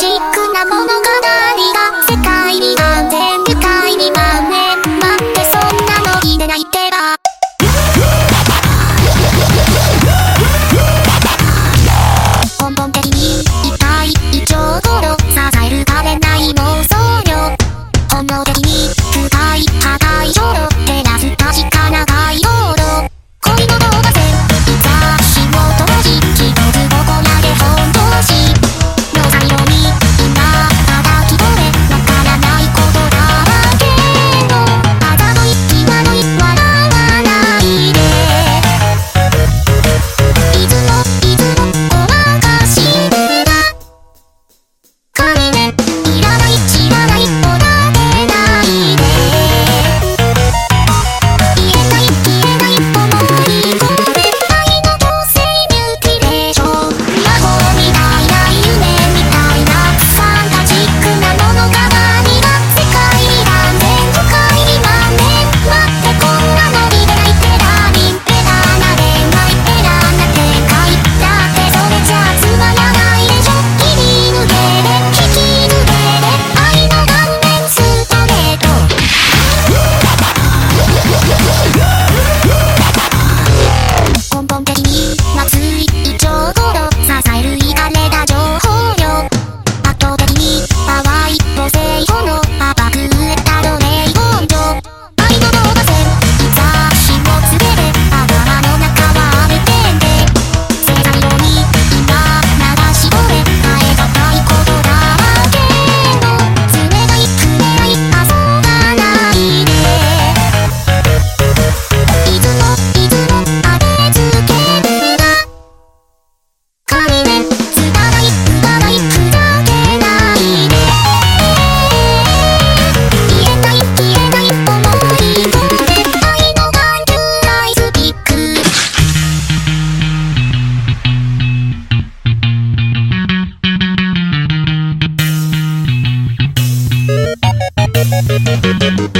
シックな物語が世界に安全世界に万年待ってそんなの聞いてないってば。Thank you.